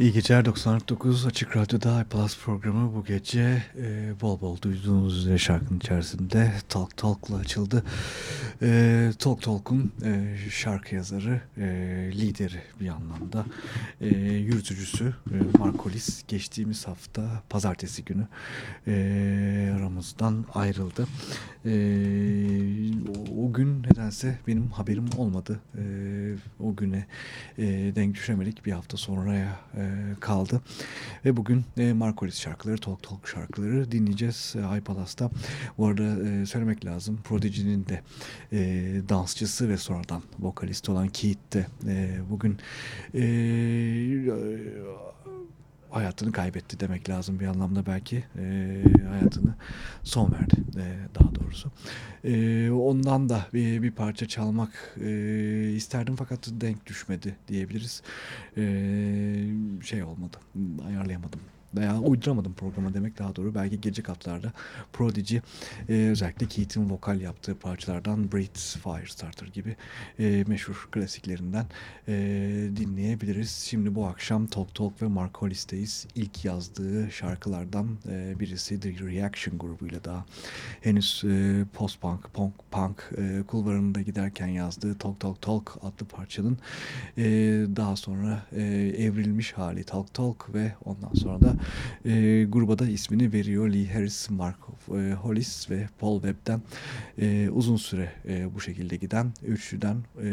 İyi geceler 99 Açık Radyo'da iPlus programı bu gece e, bol bol duyduğunuz üzere şarkının içerisinde Talk Talk'la açıldı. E, Talk Talk'un e, şarkı yazarı, e, lideri bir anlamda, e, yürütücüsü e, Markolis geçtiğimiz hafta pazartesi günü e, aramızdan ayrıldı. E, o, o gün nedense benim haberim olmadı. E, o güne e, denk düşemedik bir hafta sonraya e, kaldı. Ve bugün e, Markolis şarkıları, Talk Talk şarkıları dinleyeceğiz e, iPalas'ta. Bu arada e, söylemek lazım Prodigy'nin de e, dansçısı ve sonradan vokalist olan Keith de e, bugün e, hayatını kaybetti demek lazım bir anlamda belki. E, hayatını son verdi e, daha doğrusu. E, ondan da bir, bir parça çalmak e, isterdim fakat denk düşmedi diyebiliriz. E, şey olmadı ayarlayamadım veya uyduramadım programa demek daha doğru. Belki gece katlarda Prodigy e, özellikle Keith'in vokal yaptığı parçalardan Breathe Firestarter gibi e, meşhur klasiklerinden e, dinleyebiliriz. Şimdi bu akşam Talk Talk ve Mark Hollis'teyiz. İlk yazdığı şarkılardan e, birisi The Reaction grubuyla daha henüz e, post-punk, punk, punk e, kulvarında giderken yazdığı Talk Talk Talk adlı parçanın e, daha sonra e, evrilmiş hali Talk Talk ve ondan sonra da e, gruba da ismini veriyor Lee Harris, Mark e, Hollis ve Paul Webb'den e, uzun süre e, bu şekilde giden üçlüden e,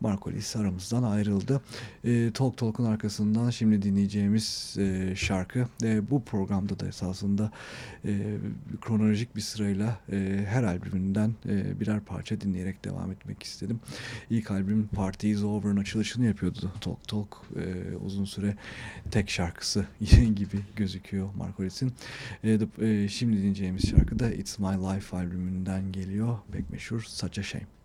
Markolis aramızdan ayrıldı. E, Talk Talk'un arkasından şimdi dinleyeceğimiz e, şarkı e, bu programda da esasında e, kronolojik bir sırayla e, her albümünden e, birer parça dinleyerek devam etmek istedim. İlk albüm Party is Over'ın açılışını yapıyordu Talk Talk. E, uzun süre tek şarkısı gibi gözüküyor Markolis'in. E, e, şimdi dinleyeceğimiz şarkı da It's My Life albümünden geliyor. Pek meşhur Such a Shame.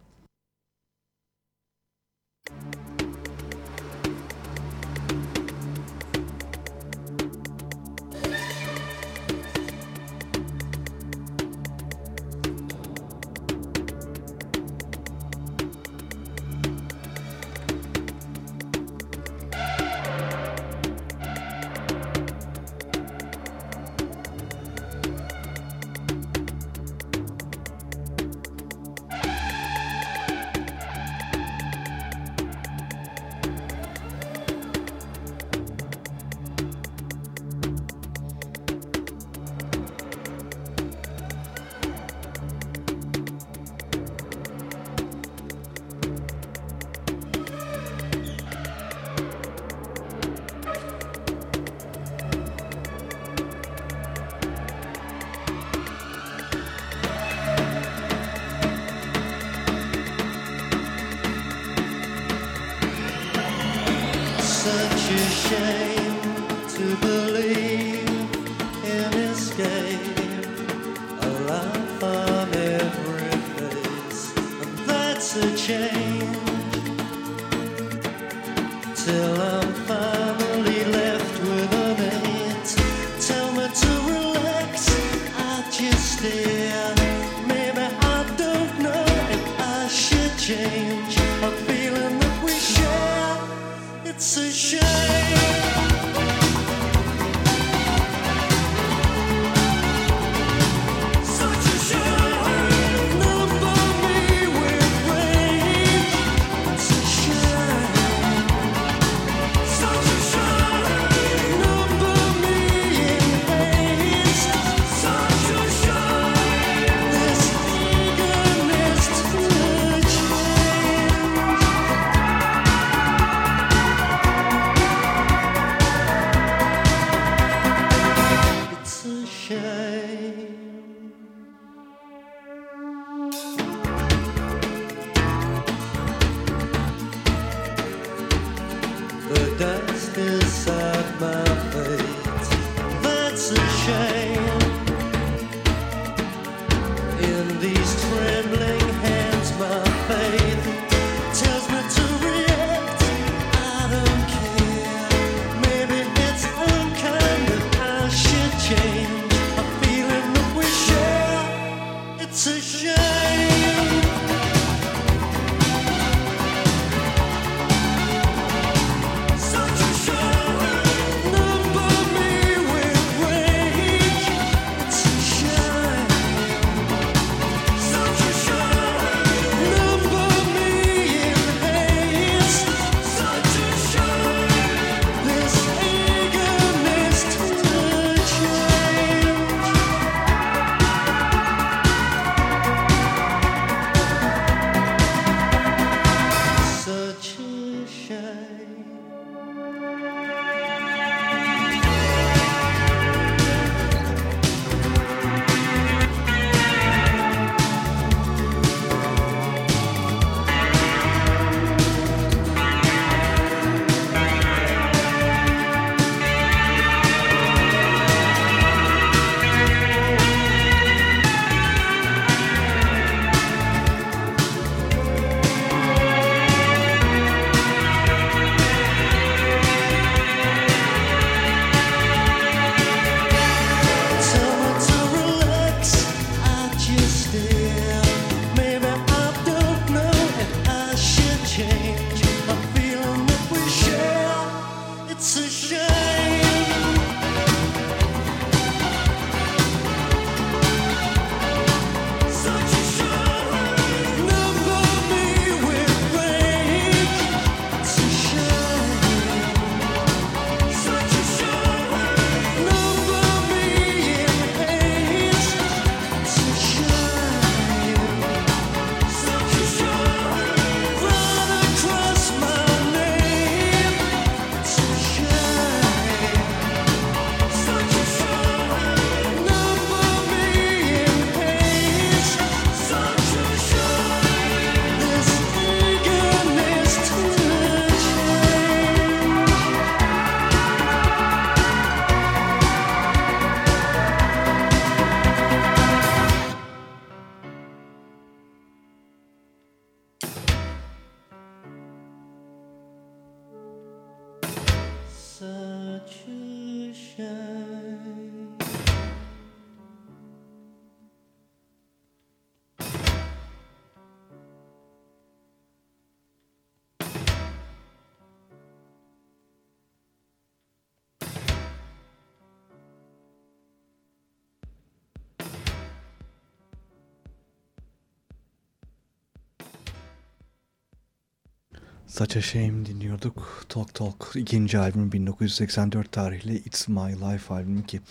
Such a Shame dinliyorduk. Talk Talk ikinci albüm 1984 tarihli It's My Life albümü ki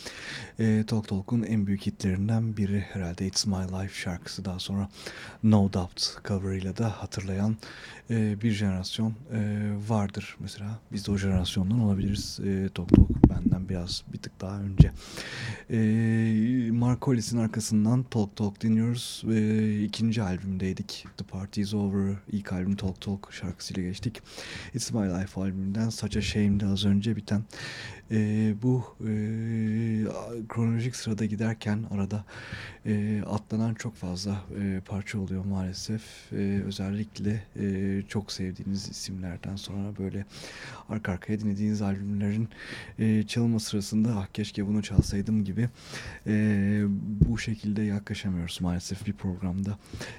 e, Talk Talk'un en büyük hitlerinden biri herhalde It's My Life şarkısı daha sonra No Doubt coverıyla da hatırlayan e, bir jenerasyon e, vardır mesela. Biz de o jenerasyondan olabiliriz. E, Talk Talk benden biraz bir tık daha önce. E, Mark Hollis'in arkasından Talk Talk dinliyoruz. E, ikinci albümdeydik. The Party Is Over ilk albüm Talk Talk şarkısıyla geçtik. It's My Life albümünden Such a Shame'de az önce biten e, bu e, kronolojik sırada giderken arada e, atlanan çok fazla e, parça oluyor maalesef. E, özellikle e, çok sevdiğiniz isimlerden sonra böyle arka arkaya dinlediğiniz albümlerin e, sırasında ah keşke bunu çalsaydım gibi e, bu şekilde yaklaşamıyoruz maalesef bir programda.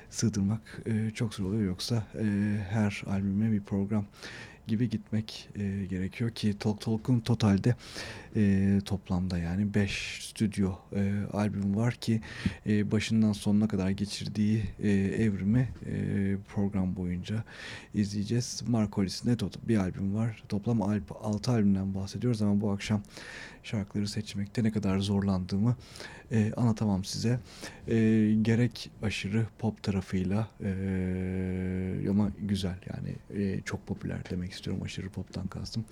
Sığdırmak e, çok zor oluyor. Yoksa e, her albüme bir program gibi gitmek e, gerekiyor ki Talk Talk'un totalde e, toplamda yani 5 stüdyo e, albüm var ki e, başından sonuna kadar geçirdiği e, evrimi e, program boyunca izleyeceğiz. Marcolis'in de bir albüm var. Toplam 6 albümden bahsediyoruz ama bu akşam şarkıları seçmekte ne kadar zorlandığımı e, anlatamam size. E, gerek aşırı pop tarafıyla e, ama güzel yani e, çok popüler demek istiyorum aşırı poptan kastım.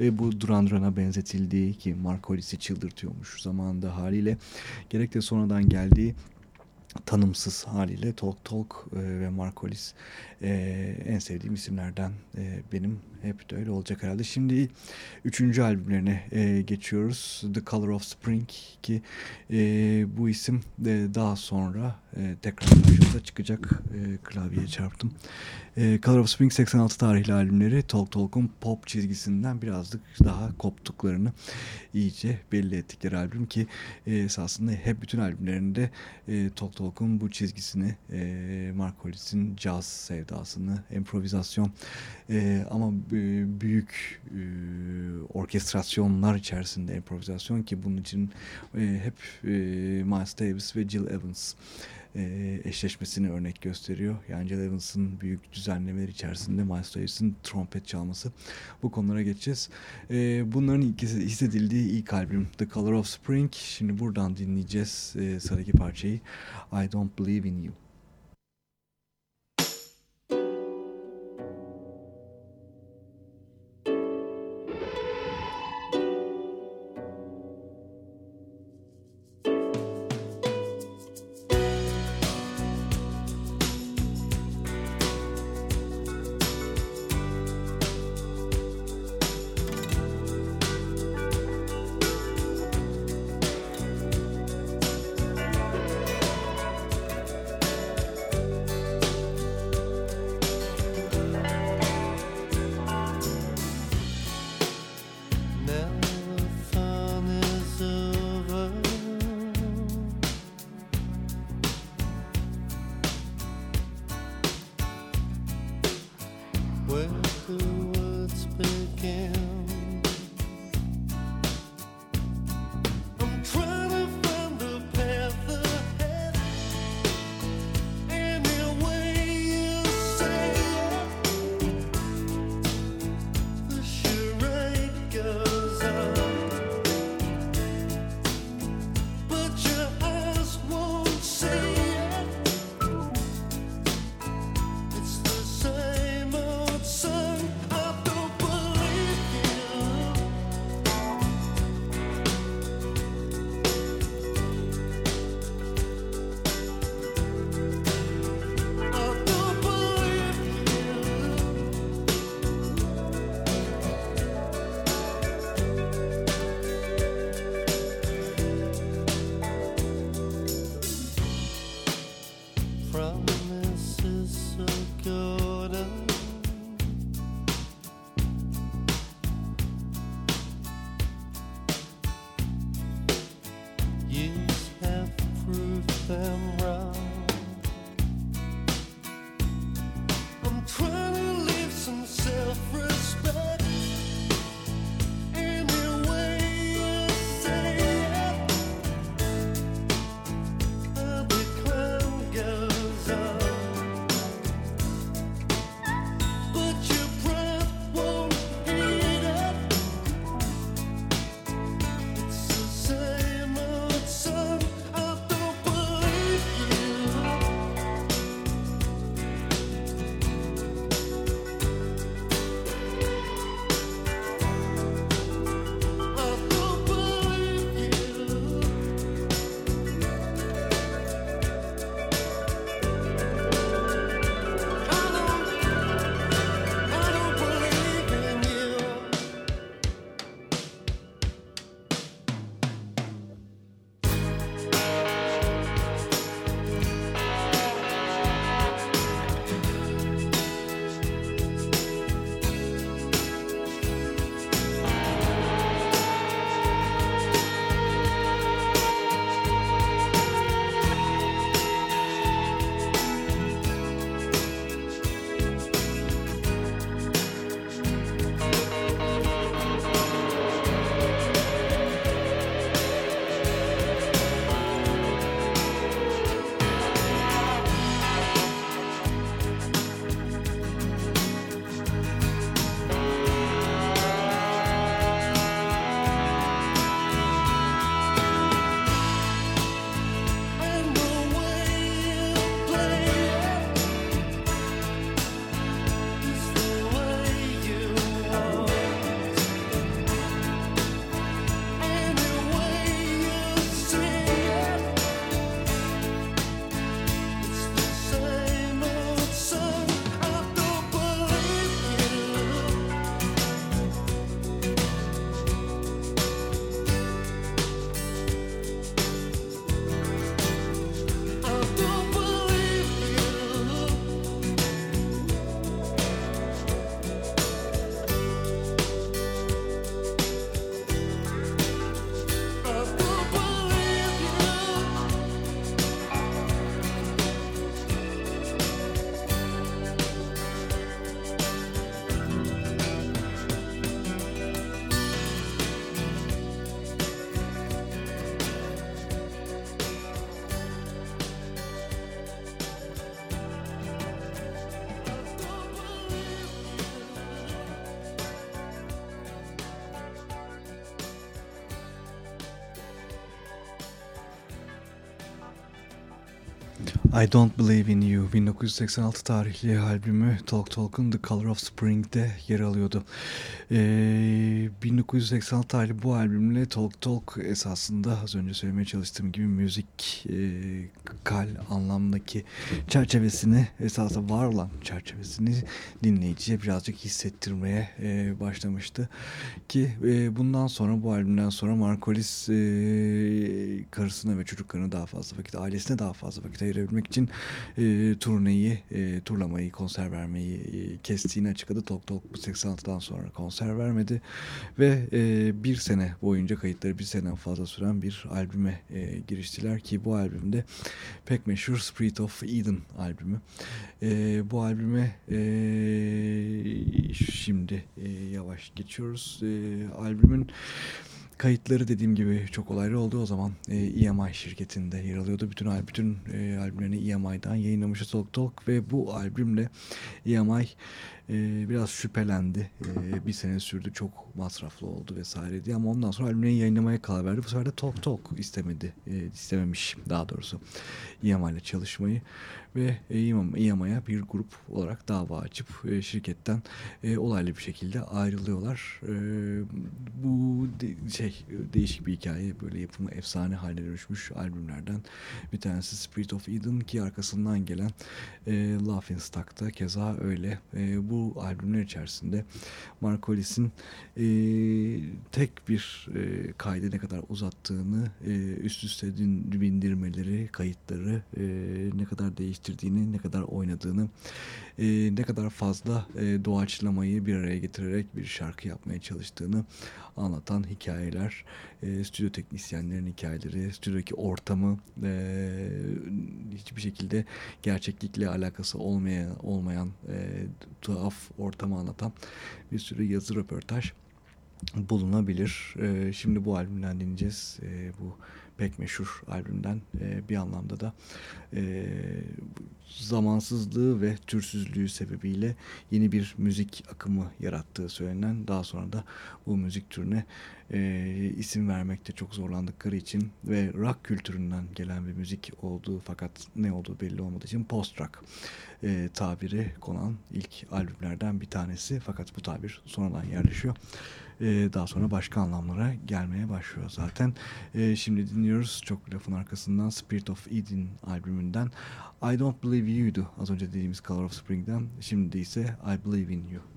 E, bu Duran Duran'a benzetildiği ki Marcolis'i çıldırtıyormuş zamanında haliyle gerek de sonradan geldiği tanımsız haliyle Talk Talk e, ve Marcolis e, en sevdiğim isimlerden e, benim hep de öyle olacak herhalde. Şimdi üçüncü albümlerine geçiyoruz. The Color of Spring ki bu isim de daha sonra tekrar karşımıza çıkacak. Klavyeye çarptım. E, Color of Spring 86 tarihli albümleri Talk Talk'un pop çizgisinden birazcık daha koptuklarını iyice belli ettikleri albüm ki e, esasında hep bütün albümlerinde e, Talk Talk'un bu çizgisini e, Mark Hollis'in jazz sevdasını, improvizasyon e, ama büyük e, orkestrasyonlar içerisinde improvizasyon ki bunun için e, hep e, Miles Davis ve Jill Evans e, eşleşmesini örnek gösteriyor. Jill Evans'ın büyük düzenlemeler içerisinde Miles Davis'in trompet çalması. Bu konulara geçeceğiz. E, bunların ikisi hissedildiği ilk albüm The Color of Spring. Şimdi buradan dinleyeceğiz e, sıradaki parçayı I Don't Believe in You. I Don't Believe in You 1986 tarihli albümü Talk Talk'un The Color of Spring'de yer alıyordu. Ee, 1986 tarihli bu albümle Talk Talk esasında az önce söylemeye çalıştığım gibi müzik e, kal anlamdaki çerçevesini esasında var olan çerçevesini dinleyiciye birazcık hissettirmeye e, başlamıştı. Ki e, bundan sonra bu albümden sonra Markolis e, karısına ve çocuklarına daha fazla vakit, ailesine daha fazla vakit ayırabilmek için e, turneyi, e, turlamayı, konser vermeyi e, kestiğini açıkladı. Talk Talk bu 86'dan sonra konser vermedi ve e, bir sene boyunca kayıtları bir seneden fazla süren bir albüme e, giriştiler ki bu albümde pek meşhur Spirit of Eden albümü. E, bu albüme e, şimdi e, yavaş geçiyoruz. E, albümün Kayıtları dediğim gibi çok olaylı oldu. O zaman e, EMI şirketinde yer alıyordu. Bütün bütün e, albümlerini EMI'dan yayınlamıştı Talk Talk ve bu albümle EMI e, biraz şüphelendi. E, bir sene sürdü. Çok masraflı oldu vesaire diye ama ondan sonra albümleri yayınlamaya karar verdi. Bu sefer de Talk Talk istemedi. E, istememiş daha doğrusu EMI ile çalışmayı ve EMI'ye bir grup olarak dava açıp e, şirketten e, olaylı bir şekilde ayrılıyorlar. E, bu de, şey değişik bir hikaye. Böyle yapımı efsane haline dönüşmüş albümlerden bir tanesi Spirit of Eden ki arkasından gelen e, Laughing Stock'ta keza öyle. E, bu albümler içerisinde Markolis'in e, tek bir e, kaydı ne kadar uzattığını, e, üst üste bindirmeleri, kayıtları e, ne kadar değiştirdiğini, ne kadar oynadığını, e, ne kadar fazla e, doğaçlamayı bir araya getirerek bir şarkı yapmaya çalıştığını anlatan hikayeler, e, stüdyo teknisyenlerin hikayeleri, stüdyodaki ortamı e, hiçbir şekilde gerçeklikle alakası olmayan olmayan e, tuhaf ortamı anlatan bir sürü yazı röportaj bulunabilir. E, şimdi bu albümden dinleyeceğiz. E, bu pek meşhur albümden e, bir anlamda da e, zamansızlığı ve türsüzlüğü sebebiyle yeni bir müzik akımı yarattığı söylenen daha sonra da bu müzik türüne e, isim vermekte çok zorlandıkları için ve rock kültüründen gelen bir müzik olduğu fakat ne olduğu belli olmadığı için post rock e, tabiri konan ilk albümlerden bir tanesi fakat bu tabir sonradan yerleşiyor. E, daha sonra başka anlamlara gelmeye başlıyor zaten. E, şimdi dinliyoruz çok lafın arkasından Spirit of Eden albümünden I Don't Believe You'du az önce dediğimiz Color of Spring'den şimdi ise I Believe in You.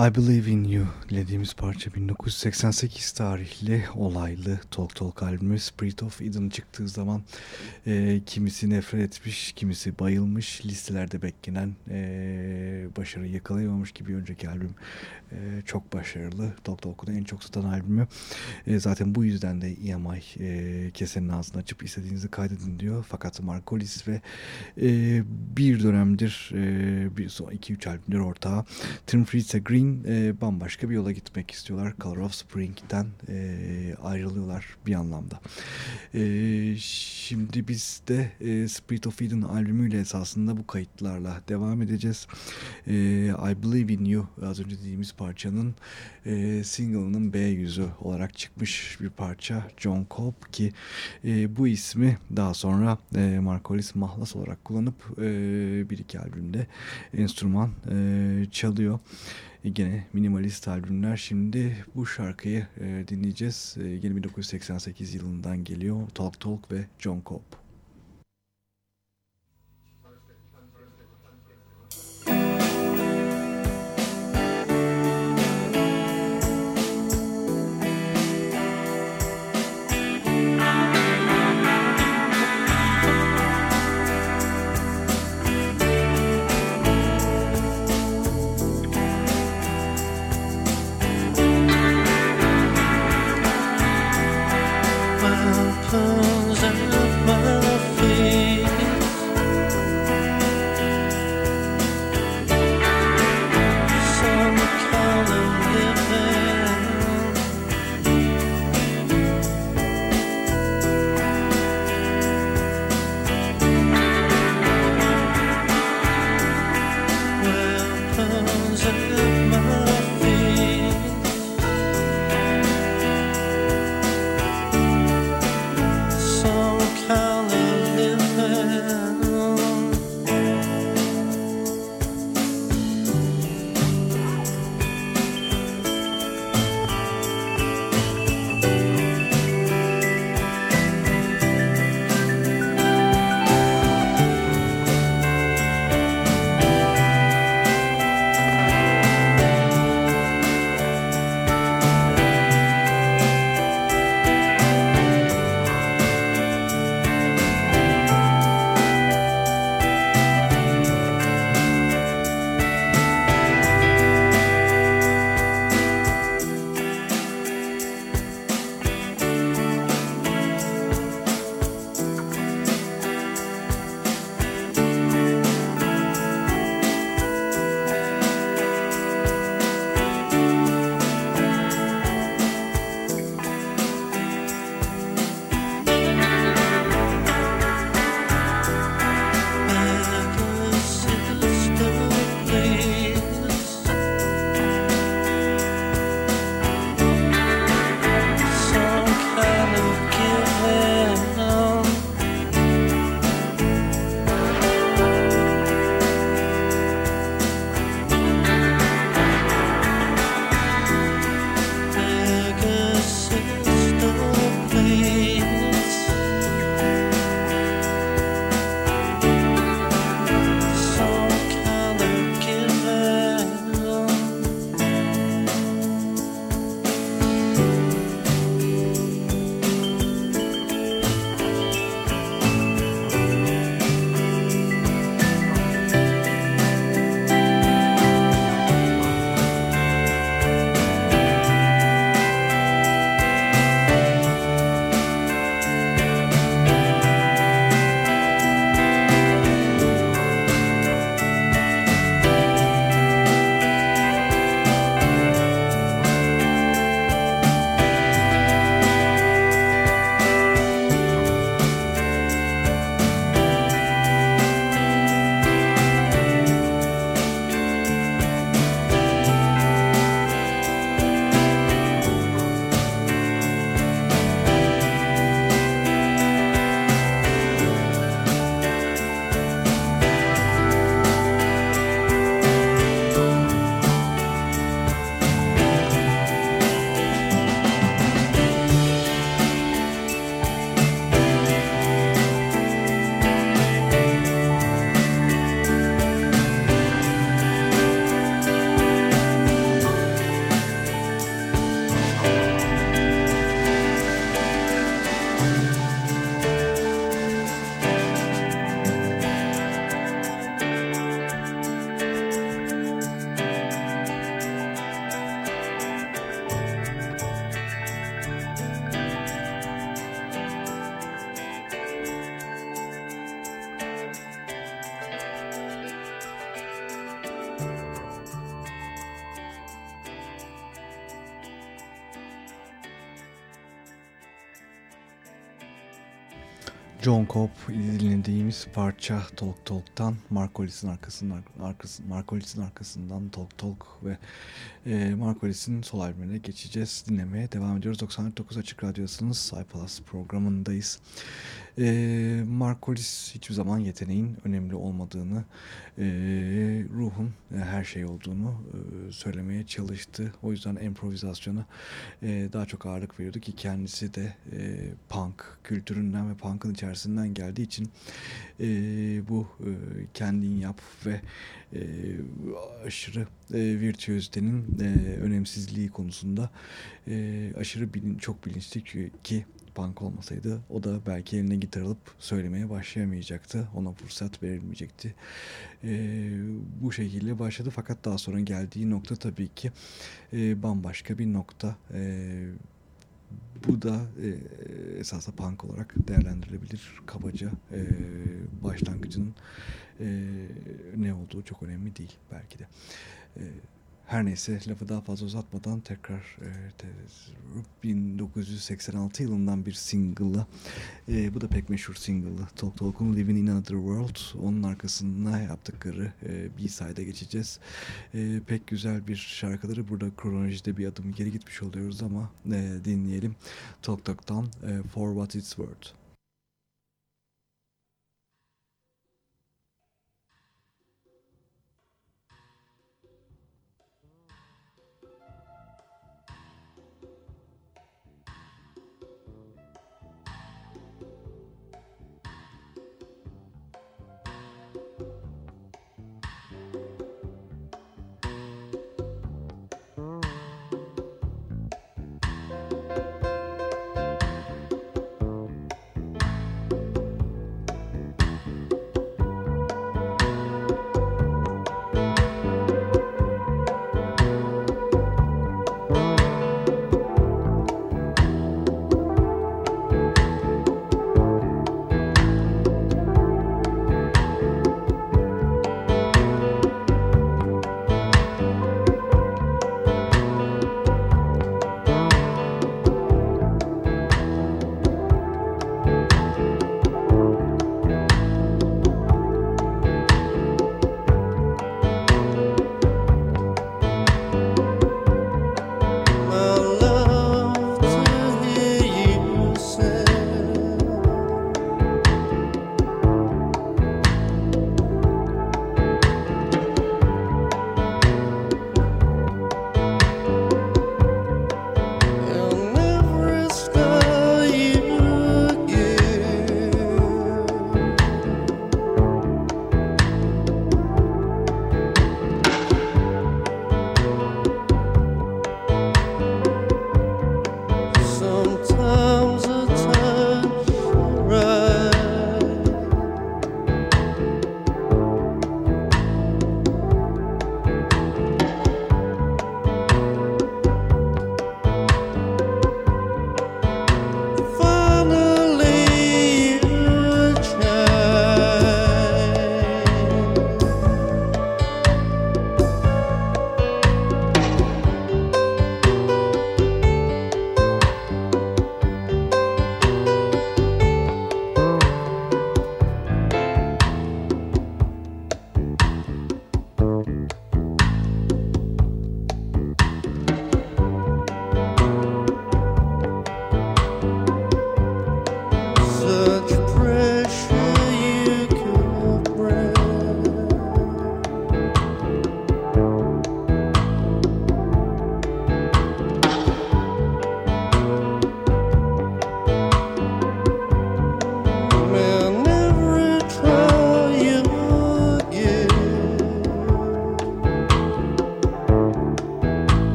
I Believe in You dediğimiz parça 1988 tarihli olaylı Talk Talk albümü Spirit of Eden çıktığı zaman e, kimisi nefret etmiş, kimisi bayılmış, listelerde beklenen e, başarı yakalayamamış gibi önceki albüm e, çok başarılı. Talk Talk'un en çok satan albümü. E, zaten bu yüzden de EMI e, kesenin ağzını açıp istediğinizi kaydedin diyor. Fakat Markolis ve e, bir dönemdir e, bir son 2-3 albümler ortağı Tim Fritz Green e, bambaşka bir yola gitmek istiyorlar. Color of Spring'den e, ayrılıyorlar bir anlamda. E, şimdi biz de e, Spirit of Eden albümüyle esasında bu kayıtlarla devam edeceğiz. E, I Believe in You az önce dediğimiz parçanın e, single'ının B yüzü olarak çıkmış bir parça. John Cobb ki e, bu ismi daha sonra e, Markolis Mahlas olarak kullanıp e, bir iki albümde enstrüman e, çalıyor. Yine minimalist albümler. Şimdi bu şarkıyı e, dinleyeceğiz. E, yine 1988 yılından geliyor. Talk Talk ve John Cobb. John Cobb dinlediğimiz parça Talk Talk'tan Markolis'in arkasından, arkasından, Markolis'in arkasından Talk Talk ve e, Markolis'in sol albümüne geçeceğiz. Dinlemeye devam ediyoruz. 99 Açık Radyosu'nun iPlus programındayız. E, Markolis hiçbir zaman yeteneğin önemli olmadığını, e, ruhun e, her şey olduğunu e, söylemeye çalıştı. O yüzden improvizasyona e, daha çok ağırlık veriyordu ki kendisi de e, punk kültüründen ve punk'ın içerisinden geldiği için e, bu e, kendin yap ve e, aşırı e, virtüözitenin e, önemsizliği konusunda e, aşırı bilin, çok bilinçli ki punk olmasaydı o da belki eline gitar alıp söylemeye başlayamayacaktı. Ona fırsat verilmeyecekti. E, bu şekilde başladı fakat daha sonra geldiği nokta tabii ki e, bambaşka bir nokta. E, bu da e, esasında punk olarak değerlendirilebilir. Kabaca e, başlangıcının e, ne olduğu çok önemli değil belki de. E, her neyse lafı daha fazla uzatmadan tekrar e, 1986 yılından bir single'la e, bu da pek meşhur single'lı Talk Talk'un Living in Another World onun arkasında yaptıkları e, B-side'e geçeceğiz. E, pek güzel bir şarkıları burada kronolojide bir adım geri gitmiş oluyoruz ama e, dinleyelim Talk Talk'tan e, For What It's Worth.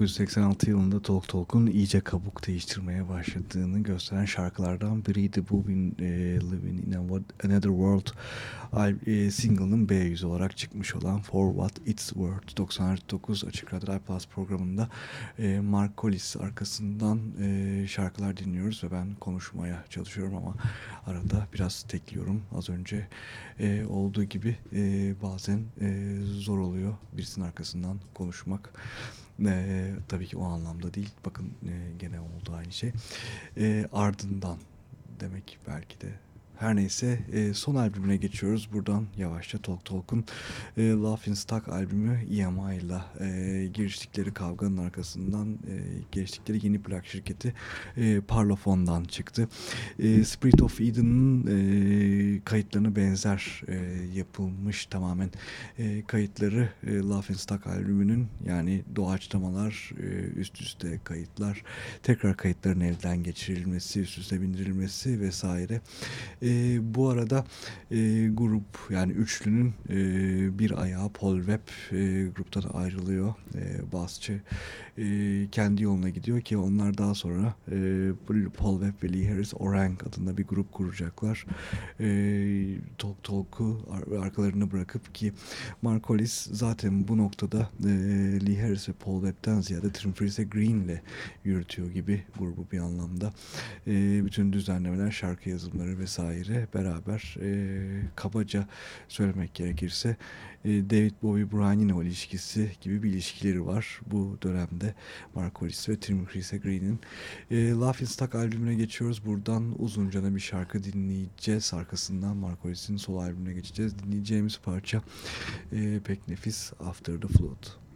1986 yılında Talk Talk'un iyice kabuk değiştirmeye başladığını gösteren şarkılardan biriydi bu bin, e, Living in Another World e, single'ın B yüzü olarak çıkmış olan For What It's Worth 99 Açık Radyo Plus programında e, Mark Collis arkasından e, şarkılar dinliyoruz ve ben konuşmaya çalışıyorum ama arada biraz tekliyorum. Az önce e, olduğu gibi e, bazen e, zor oluyor birisinin arkasından konuşmak. E, tabii ki o anlamda değil. Bakın e, gene oldu aynı şey. E, ardından demek belki de her neyse e, son albümüne geçiyoruz. Buradan yavaşça Talk Talk'un e, Laughing Stock albümü EMI ile e, giriştikleri kavganın arkasından e, giriştikleri yeni plak şirketi e, Parlophon'dan çıktı. E, Spirit of Eden'ın e, kayıtlarına benzer e, yapılmış tamamen e, kayıtları e, Laughing Stock albümünün yani doğaçlamalar, e, üst üste kayıtlar, tekrar kayıtların elden geçirilmesi, üst üste bindirilmesi vesaire. E, e, bu arada e, grup yani üçlünün e, bir ayağı Paul Webb e, gruptan ayrılıyor. E, basçı e, kendi yoluna gidiyor ki onlar daha sonra e, Paul Webb ve Lee Harris Orang adında bir grup kuracaklar. E, Talk Talk'u ar arkalarına bırakıp ki Mark Hollis zaten bu noktada e, Lee Harris ve Paul Webb'den ziyade Tim Freeze Green ile yürütüyor gibi grubu bir anlamda. E, bütün düzenlemeler, şarkı yazımları vesaire beraber e, kabaca söylemek gerekirse e, David Bowie Brian Eno ilişkisi gibi bir ilişkileri var bu dönemde. Mark ve Tim Chris Green'in. E, Laughing Stock albümüne geçiyoruz. Buradan uzunca bir şarkı dinleyeceğiz. Arkasından Mark Hollis'in sol albümüne geçeceğiz. Dinleyeceğimiz parça e, pek nefis After the Flood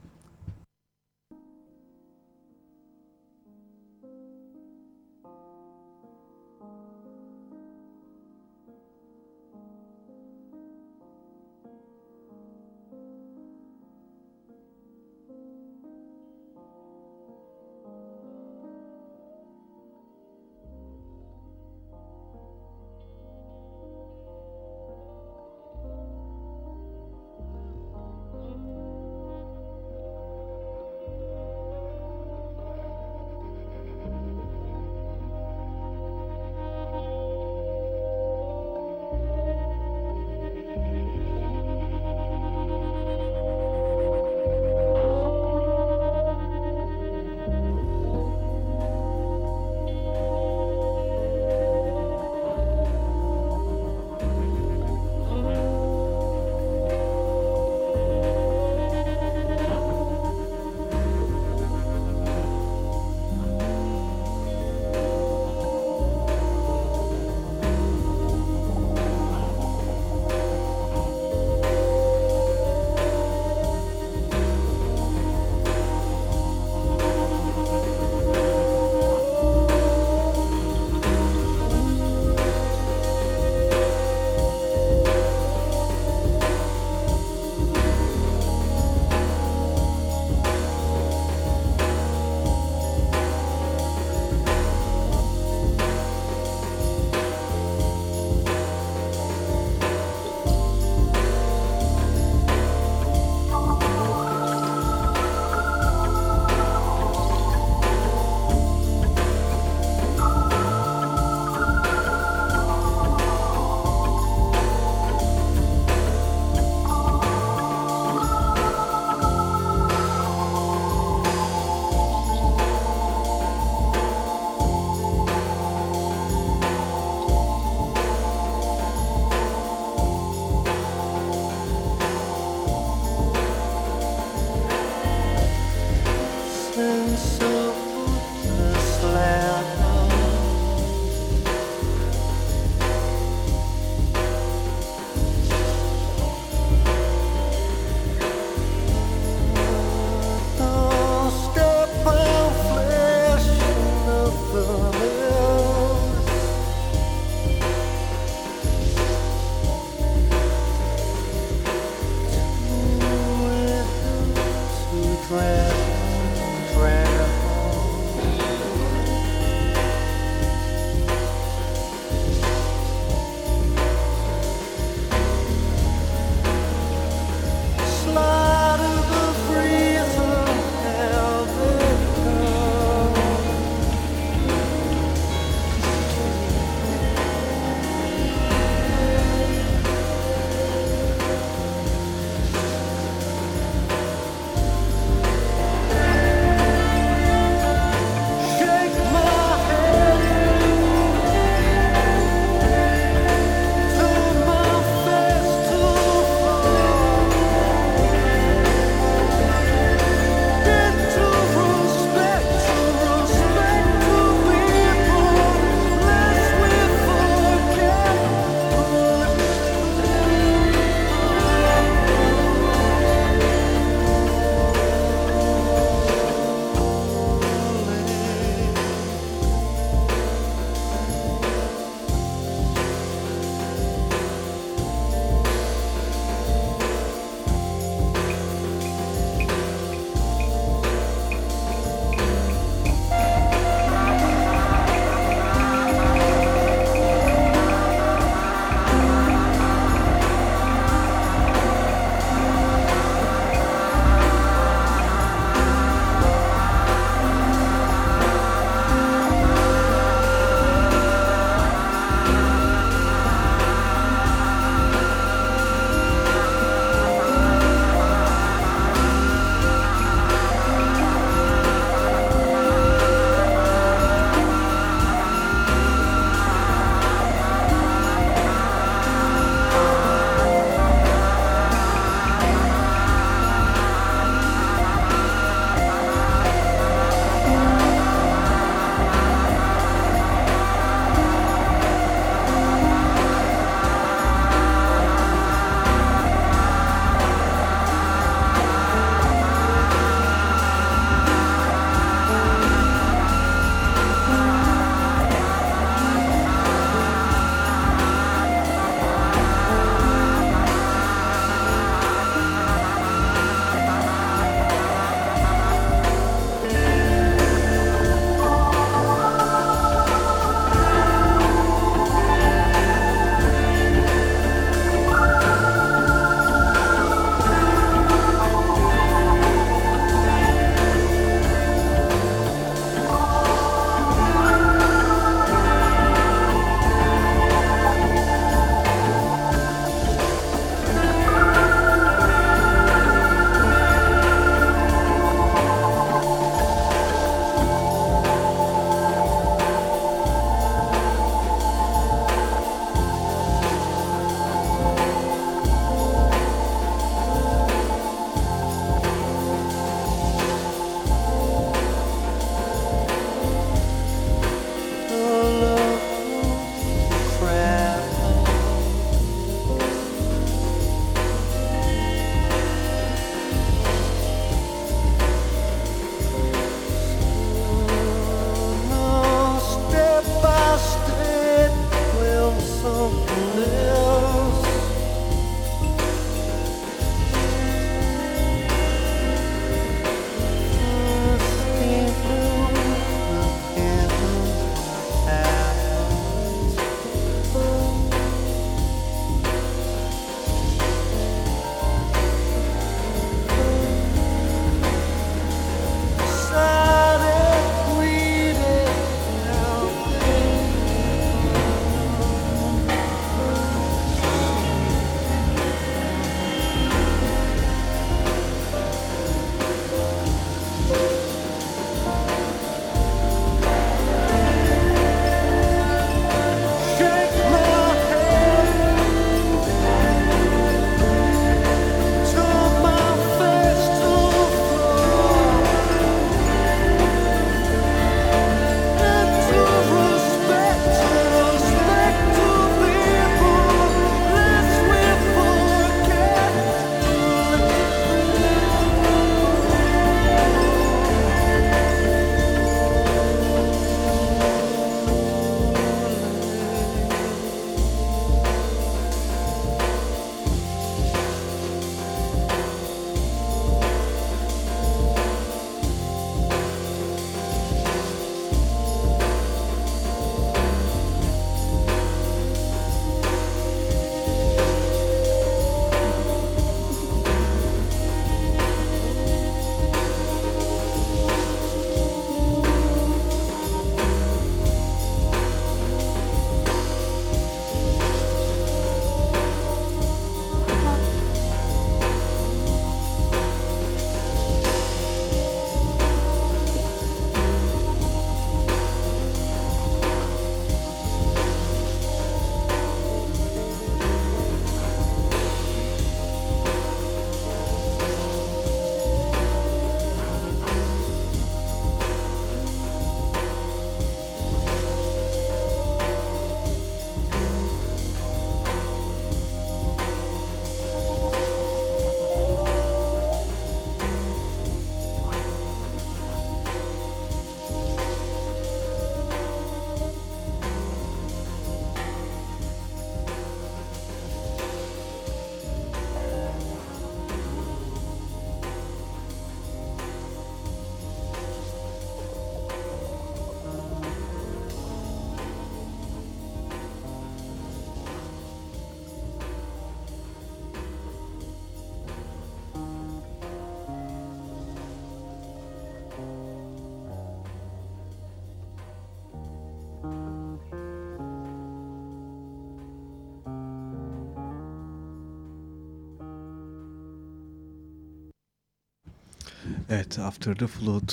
Evet, After the Flood,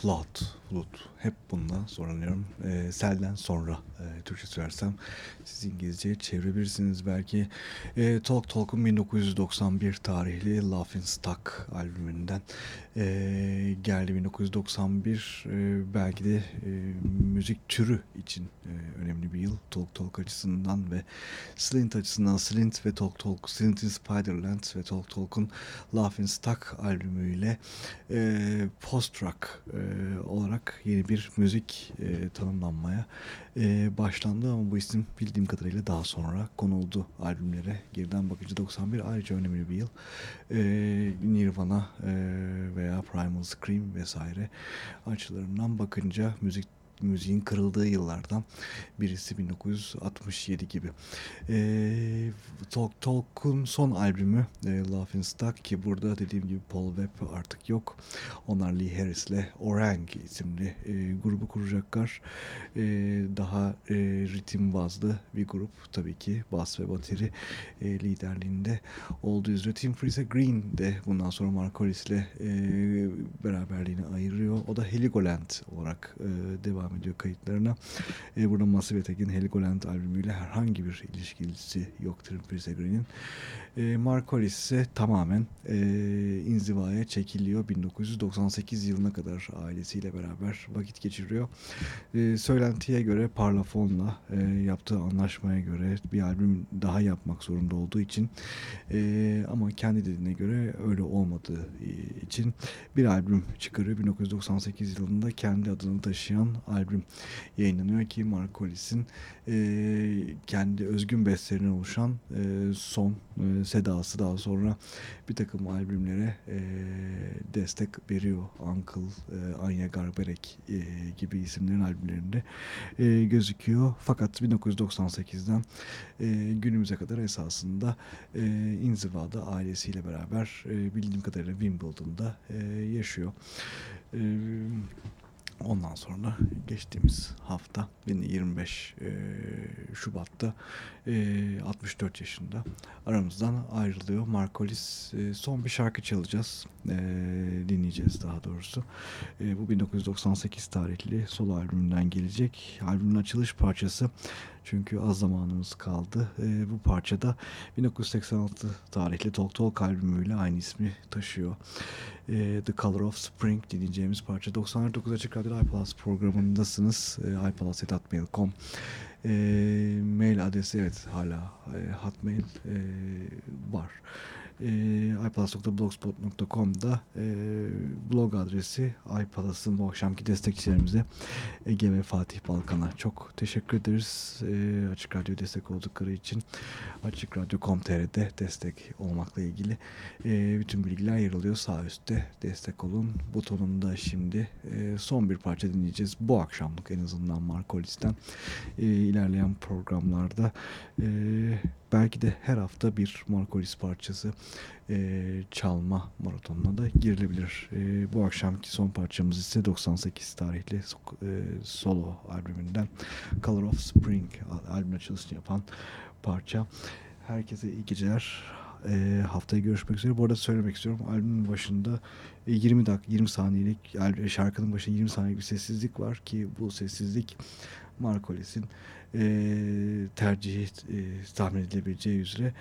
Flood, Flood. Hep bundan soruluyorum. E, selden sonra Türkçe söylersem siz İngilizceye çevirebilirsiniz belki. E, Talk Talk'un 1991 tarihli Laughing Stock albümünden e, geldi 1991 e, belki de e, müzik türü için e, önemli bir yıl Talk Talk açısından ve Slint açısından Slint ve Talk Talk Slint'in Spiderland ve Talk Talk'un Laughing Stock albümüyle e, post rock e, olarak yeni bir müzik e, tanımlanmaya e, başlandı ama bu isim bildiğim kadarıyla daha sonra konuldu albümlere. Geriden bakınca 91 ayrıca önemli bir yıl. E, Nirvana e, veya Primal Scream vesaire açılarından bakınca müzik müziğin kırıldığı yıllardan birisi 1967 gibi. E, Talk Talk'un son albümü e, Laughing Stock ki burada dediğim gibi Paul Webb artık yok. Onlar Lee Harris'le Orang isimli e, grubu kuracaklar. E, daha e, ritim bazlı bir grup tabii ki bas ve bateri e, liderliğinde olduğu üzere Tim Freeze Green de bundan sonra Mark Hollis'le e, beraberliğini ayırıyor. O da Heligoland olarak e, devam devam ediyor kayıtlarına. E, burada Massive Attack'in Heligoland albümüyle herhangi bir ilişkisi yok Triple Green'in. E, Mark Hollis ise tamamen e, inzivaya çekiliyor. 1998 yılına kadar ailesiyle beraber vakit geçiriyor. E, söylentiye göre Parlafon'la e, yaptığı anlaşmaya göre bir albüm daha yapmak zorunda olduğu için e, ama kendi dediğine göre öyle olmadığı için bir albüm çıkarıyor. 1998 yılında kendi adını taşıyan albüm yayınlanıyor ki Mark Hollis'in e, kendi özgün bestelerinden oluşan e, son e, sedası daha sonra bir takım albümlere e, destek veriyor. Uncle, e, Anya Garbarek e, gibi isimlerin albümlerinde e, gözüküyor. Fakat 1998'den e, günümüze kadar esasında e, inzivada ailesiyle beraber e, bildiğim kadarıyla Wimbledon'da e, yaşıyor. E, Ondan sonra geçtiğimiz hafta 25 e, Şubat'ta e, 64 yaşında aramızdan ayrılıyor. Markolis e, son bir şarkı çalacağız. E, dinleyeceğiz daha doğrusu. E, bu 1998 tarihli solo albümünden gelecek. Albümün açılış parçası çünkü az zamanımız kaldı. E, bu parçada 1986 tarihli Talk Talk albümüyle aynı ismi taşıyor. E, The Color of Spring dinleyeceğimiz parça. 99 Açık Radyo iPlus programındasınız. E, iPlus.mail.com e, mail adresi evet hala e, hotmail e, var e, iPalas.blogspot.com'da e, blog adresi iPalas'ın bu akşamki destekçilerimize Ege ve Fatih Balkan'a çok teşekkür ederiz. E, Açık Radyo destek oldukları için Açık Radyo.com.tr'de destek olmakla ilgili e, bütün bilgiler yer alıyor. Sağ üstte destek olun butonunda şimdi e, son bir parça dinleyeceğiz. Bu akşamlık en azından Markolis'ten e, ilerleyen programlarda e, belki de her hafta bir Markolis parçası e, çalma maratonuna da girilebilir. E, bu akşamki son parçamız ise 98 tarihli e, solo albümünden Color of Spring albüm açılışını yapan parça. Herkese iyi geceler. E, haftaya görüşmek üzere. Bu arada söylemek istiyorum. Albümün başında 20 dakika 20 saniyelik şarkının başında 20 saniyelik bir sessizlik var ki bu sessizlik Markolis'in e, tercihi e, tahmin edilebileceği üzere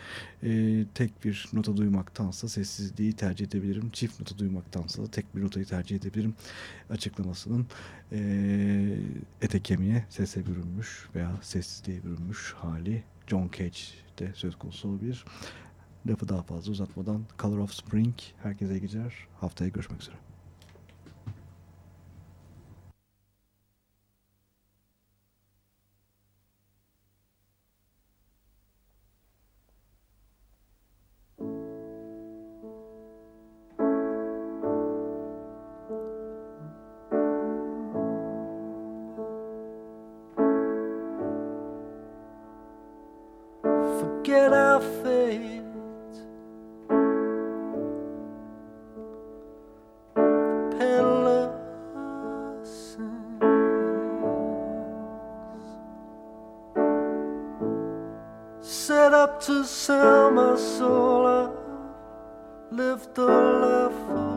e, tek bir nota duymaktansa sessizliği tercih edebilirim. Çift nota duymaktansa da tek bir notayı tercih edebilirim. Açıklamasının e, ete kemiğe sese bürünmüş veya sessizliğe bürünmüş hali John Cage'de söz konusu olabilir. Lafı daha fazla uzatmadan Color of Spring herkese geceler. Haftaya görüşmek üzere. To sell my soul. I lift the life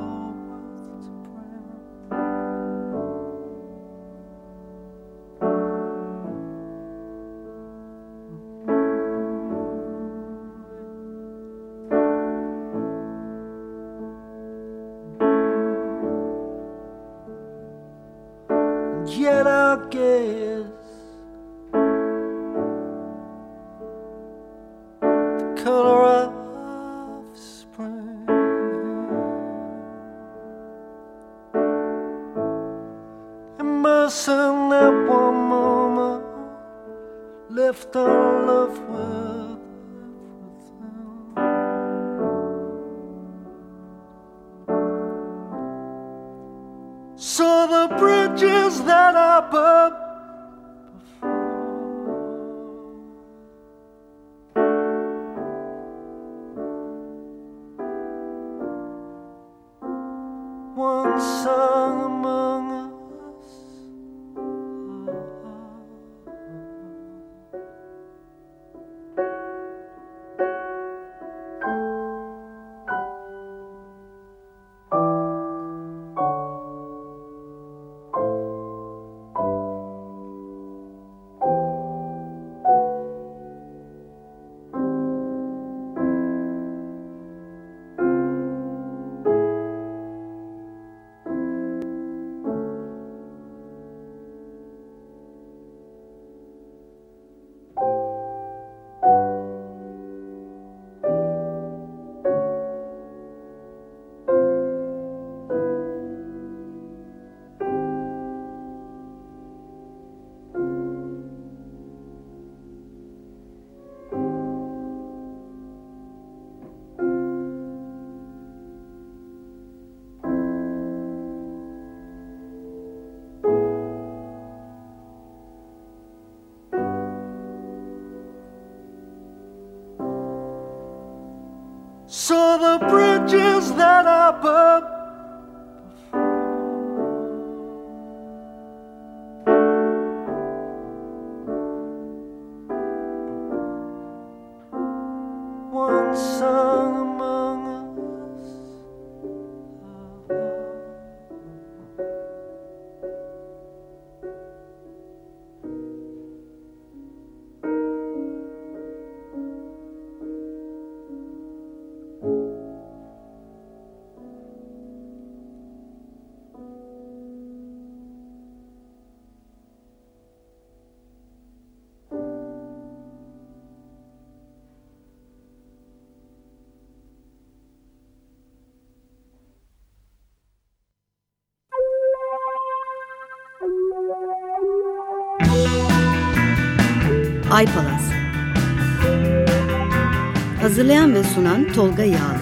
Is that Ay Hazırlayan ve sunan Tolga Yağlı